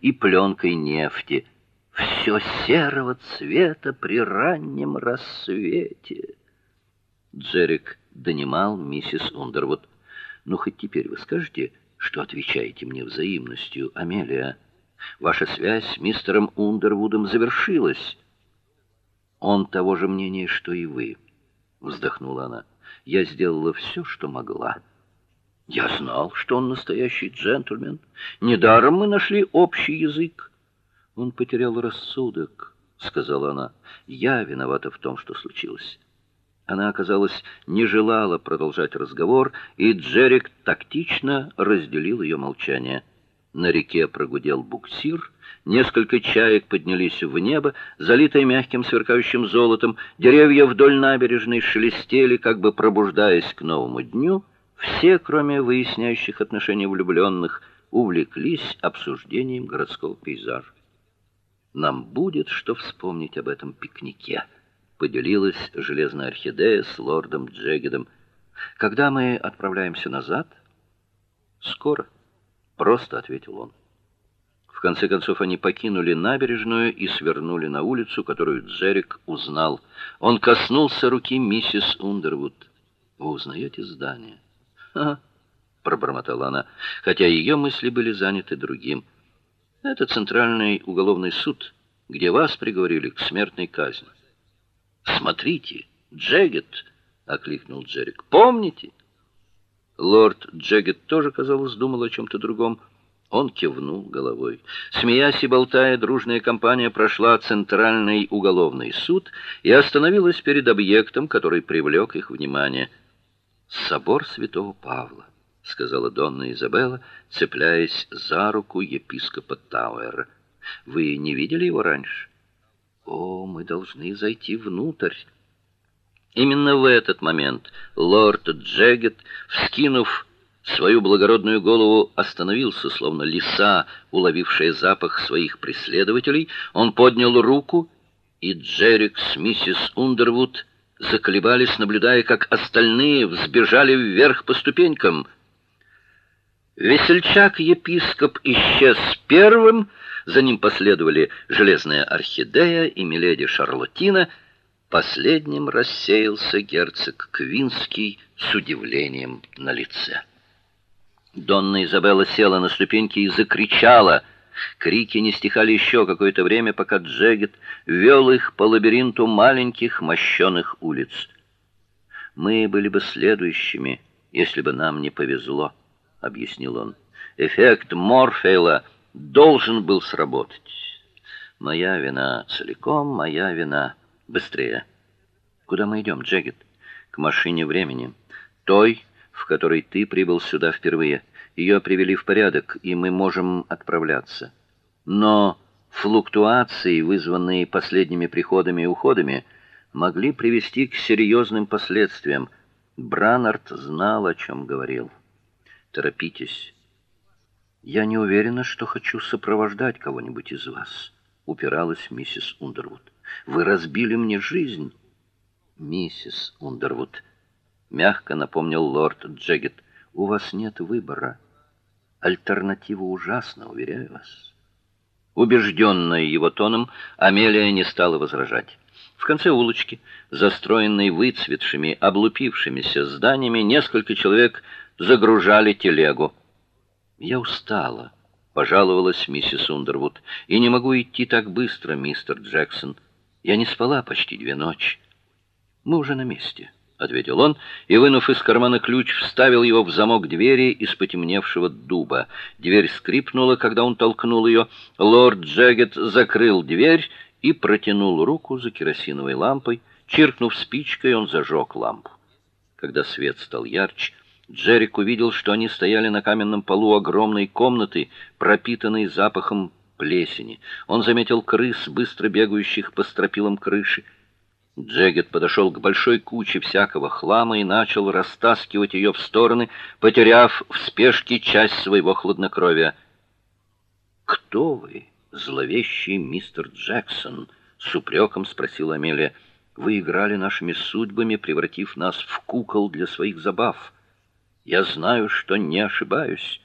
и пленкой нефти. Все серого цвета при раннем рассвете. Джерик донимал миссис Ундервуд. Ну хоть теперь вы скажете, что отвечаете мне взаимностью, Амелия. Ваша связь с мистером Ундервудом завершилась. Он того же мнения, что и вы, вздохнула она. Я сделала все, что могла. Я знал, что он настоящий джентльмен. Недаром мы нашли общий язык. Он потерял рассудок, сказала она. Я виновата в том, что случилось. Она, оказалось, не желала продолжать разговор, и Джерик тактично разделил ее молчание. На реке прогудел буксир, несколько чаек поднялись в небо, залитое мягким сверкающим золотом, деревья вдоль набережной шелестели, как бы пробуждаясь к новому дню. Все, кроме выясняющих отношения влюбленных, увлеклись обсуждением городского пейзажа. Нам будет что вспомнить об этом пикнике поделилась железная орхидея с лордом Джегедом. Когда мы отправляемся назад? Скоро, просто ответил он. В конце концов они покинули набережную и свернули на улицу, которую Джерик узнал. Он коснулся руки миссис Ундервуд. Вы узнаете здание? Ага, пробормотала она, хотя ее мысли были заняты другим. Это центральный уголовный суд, где вас приговорили к смертной казни. Смотрите, Джегет, окликнул Джерик. Помните? Лорд Джегет тоже, казалось, думал о чем то другом. Он кивнул головой. Смеясь и болтая, дружная компания прошла центральный уголовный суд и остановилась перед объектом, который привлек их внимание. Собор Святого Павла, сказала Донна Изабелла, цепляясь за руку епископа Тауэра. Вы не видели его раньше? О, мы должны зайти внутрь. Именно в этот момент лорд Джегет, вскинув свою благородную голову, остановился, словно лиса, уловившая запах своих преследователей. Он поднял руку, и Джерик с миссис Ундервуд заколебались, наблюдая, как остальные взбежали вверх по ступенькам. Весельчак-епископ исчез первым, за ним последовали железная орхидея и миледи Шарлотина. Последним рассеялся герцог Квинский с удивлением на лице. Донна Изабелла села на ступеньки и закричала. Крики не стихали еще какое-то время, пока Джегет вел их по лабиринту маленьких мощеных улиц. Мы были бы следующими, если бы нам не повезло, объяснил он. Эффект Морфея должен был сработать. Моя вина, целиком моя вина. Быстрее. Куда мы идем, Джегет? К машине времени, той, в которой ты прибыл сюда впервые. Ее привели в порядок, и мы можем отправляться. Но флуктуации, вызванные последними приходами и уходами, могли привести к серьезным последствиям. Бранард знал, о чем говорил. Торопитесь. Я не уверена, что хочу сопровождать кого-нибудь из вас, упиралась миссис Ундервуд. Вы разбили мне жизнь, миссис Ундервуд, мягко напомнил лорд Джегет. У вас нет выбора. Альтернатива ужасна, уверяю вас. Убежденная его тоном, Амелия не стала возражать. В конце улочки, застроенной выцветшими, облупившимися зданиями, несколько человек загружали телегу. Я устала, пожаловалась миссис Ундервуд. И не могу идти так быстро, мистер Джексон. Я не спала почти две ночи. Мы уже на месте, ответил он и вынув из кармана ключ, вставил его в замок двери из потемневшего дуба. Дверь скрипнула, когда он толкнул ее. Лорд Джегет закрыл дверь и протянул руку за керосиновой лампой. Чиркнув спичкой, он зажег лампу. Когда свет стал ярче, Джерик увидел, что они стояли на каменном полу огромной комнаты, пропитанной запахом плесени. Он заметил крыс, быстро бегающих по стропилам крыши. Джегет подошел к большой куче всякого хлама и начал растаскивать ее в стороны, потеряв в спешке часть своего хладнокровия. "Кто вы, зловещий мистер Джексон?" с упреком спросила Амелия. "Вы играли нашими судьбами, превратив нас в кукол для своих забав". Я знаю, что не ошибаюсь.